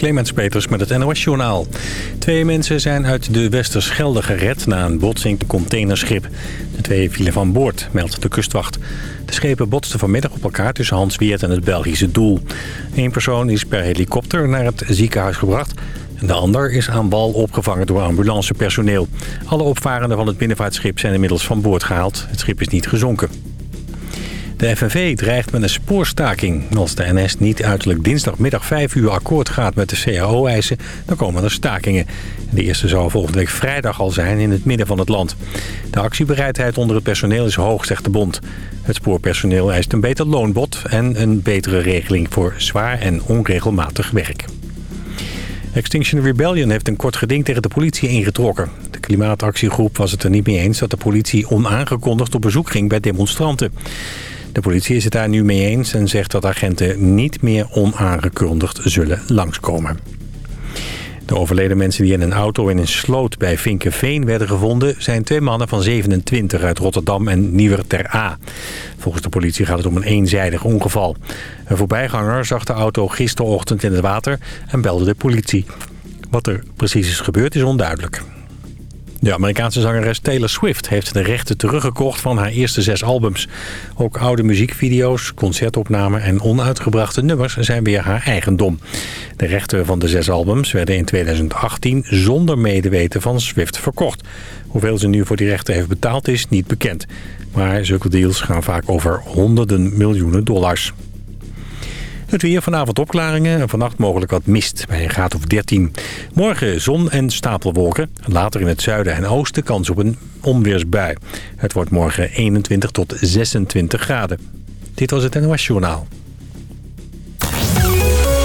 Clemens Peters met het NOS Journaal. Twee mensen zijn uit de Westerschelde gered na een botsing containerschip. De twee vielen van boord, meldt de kustwacht. De schepen botsten vanmiddag op elkaar tussen Hansweert en het Belgische doel. Eén persoon is per helikopter naar het ziekenhuis gebracht... en de ander is aan wal opgevangen door ambulancepersoneel. Alle opvarenden van het binnenvaartschip zijn inmiddels van boord gehaald. Het schip is niet gezonken. De FNV dreigt met een spoorstaking. Als de NS niet uiterlijk dinsdagmiddag 5 uur akkoord gaat met de CAO-eisen... dan komen er stakingen. De eerste zou volgende week vrijdag al zijn in het midden van het land. De actiebereidheid onder het personeel is hoog, zegt de bond. Het spoorpersoneel eist een beter loonbod... en een betere regeling voor zwaar en onregelmatig werk. Extinction Rebellion heeft een kort geding tegen de politie ingetrokken. De klimaatactiegroep was het er niet mee eens dat de politie onaangekondigd op bezoek ging bij demonstranten. De politie is het daar nu mee eens en zegt dat agenten niet meer onaangekondigd zullen langskomen. De overleden mensen die in een auto in een sloot bij Vinkenveen werden gevonden... zijn twee mannen van 27 uit Rotterdam en Nieuwer ter A. Volgens de politie gaat het om een eenzijdig ongeval. Een voorbijganger zag de auto gisterochtend in het water en belde de politie. Wat er precies is gebeurd is onduidelijk. De Amerikaanse zangeres Taylor Swift heeft de rechten teruggekocht van haar eerste zes albums. Ook oude muziekvideo's, concertopnamen en onuitgebrachte nummers zijn weer haar eigendom. De rechten van de zes albums werden in 2018 zonder medeweten van Swift verkocht. Hoeveel ze nu voor die rechten heeft betaald is niet bekend. Maar zulke deals gaan vaak over honderden miljoenen dollars. Het weer vanavond opklaringen en vannacht mogelijk wat mist bij een graad of 13. Morgen zon en stapelwolken. Later in het zuiden en oosten kans op een onweersbui. Het wordt morgen 21 tot 26 graden. Dit was het NOS Journaal.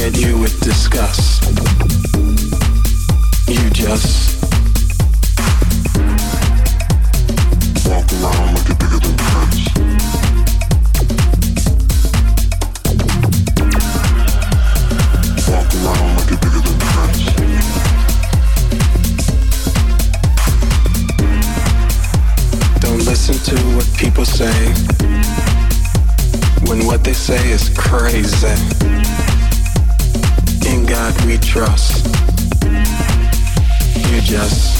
at you with disgust. You just walk around like you're bigger than friends. listen to what people say when what they say is crazy in God we trust. You just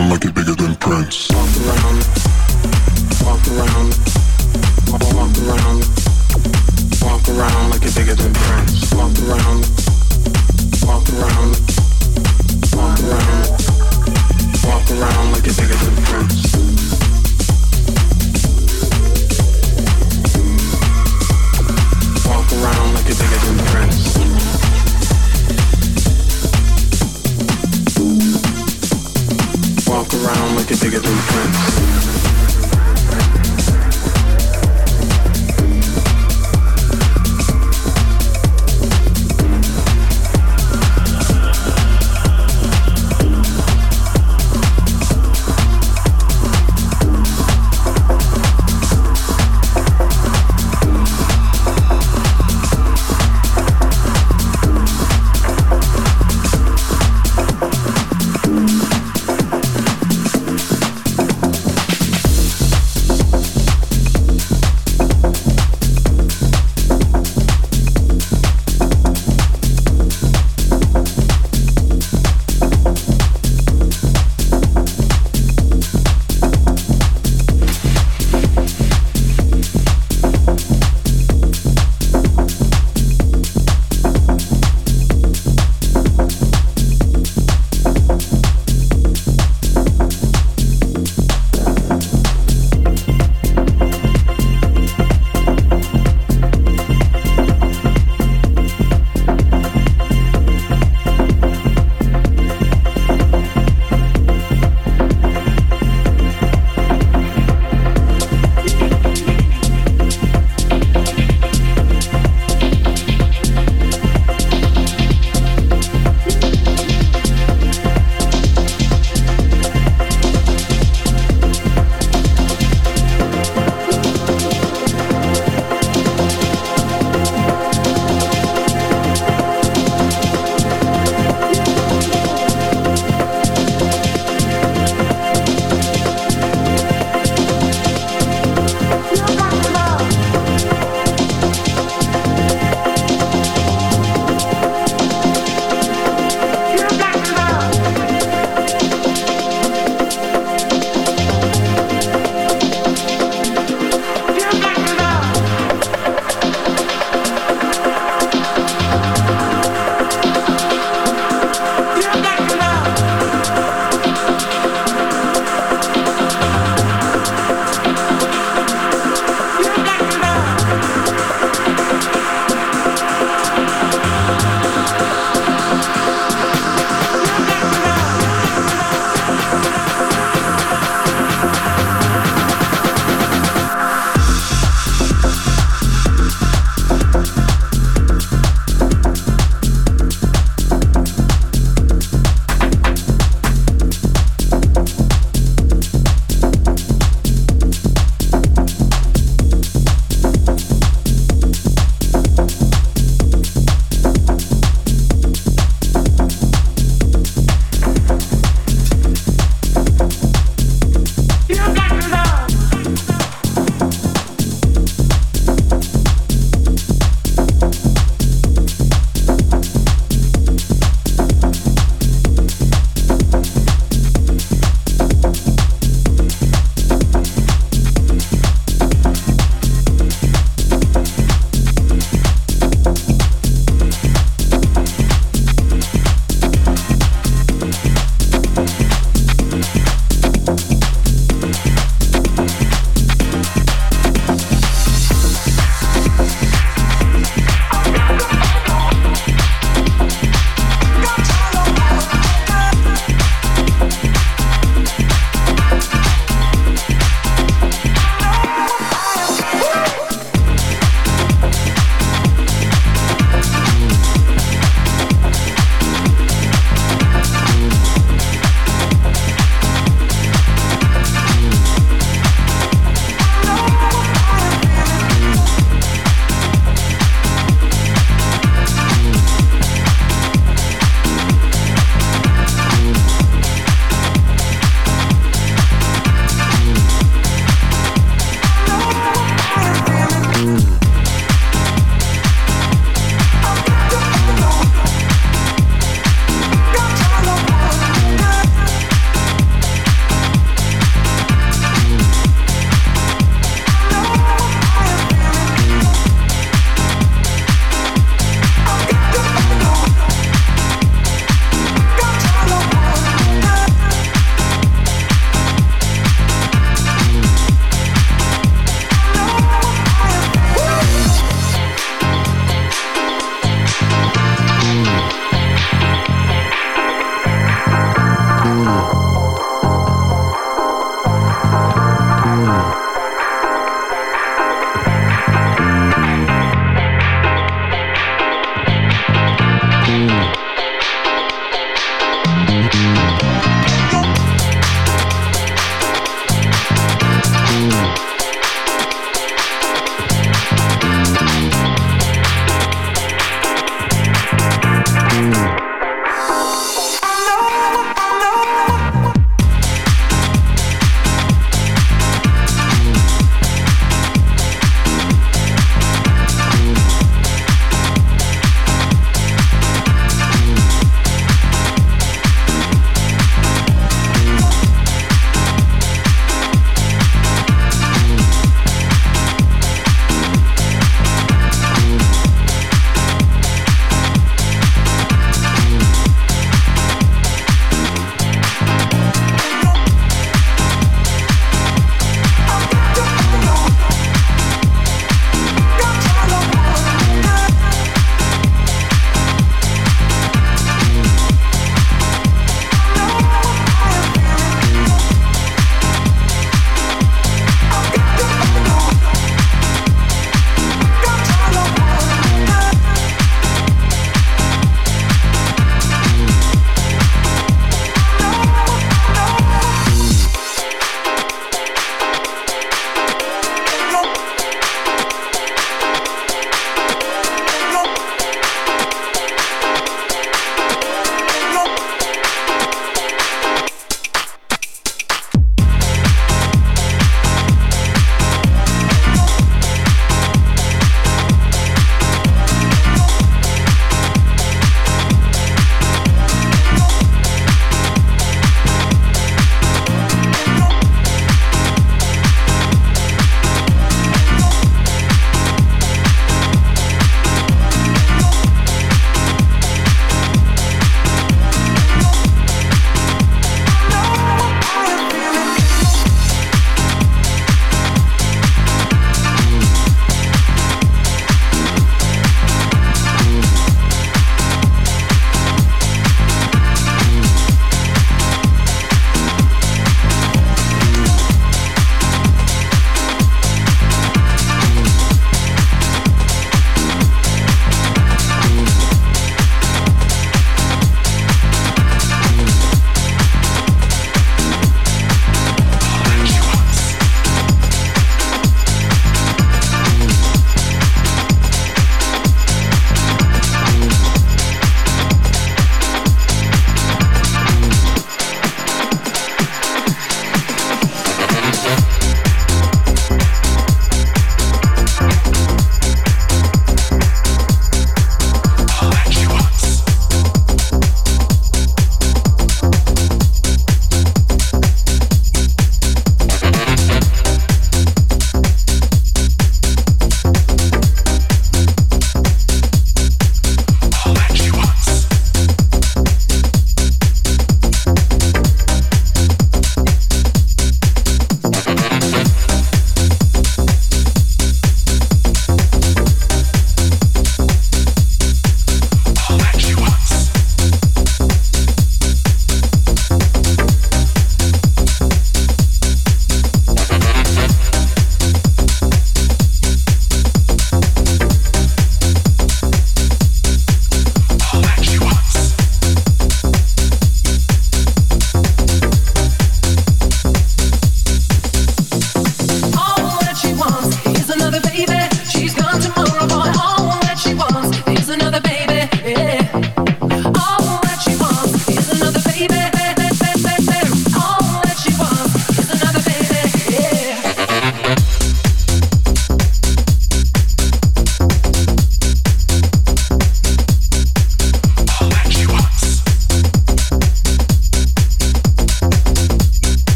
around like you're bigger than Prince. Walk around, walk around, walk around, walk around like you're bigger than Prince. Walk around, walk around, walk around, walk around.